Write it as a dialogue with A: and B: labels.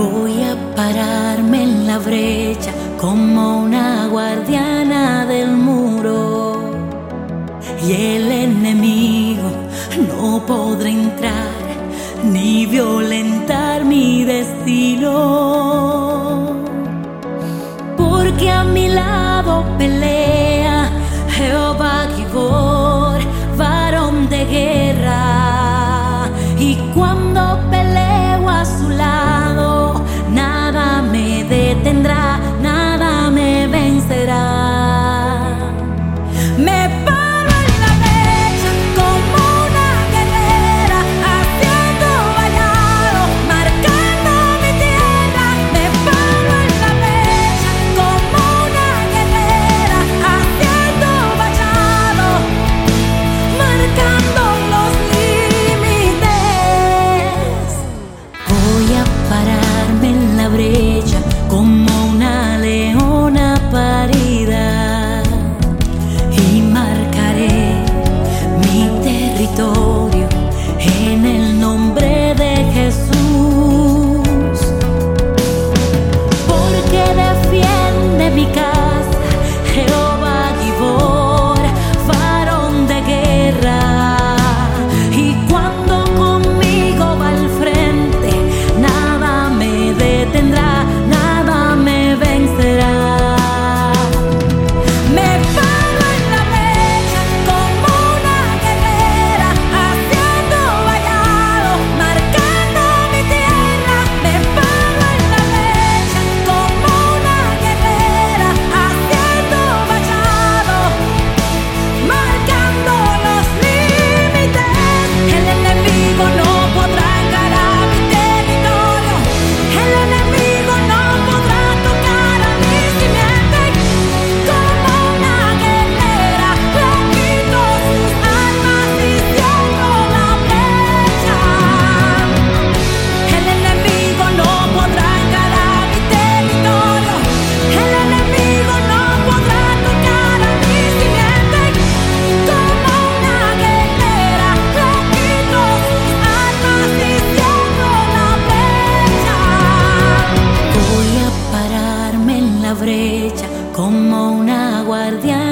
A: Voy a pararme en la brecha como una guardiana del muro. Y el enemigo no podrá entrar ni violentar mi destino. Porque a mi lado como una guardiana.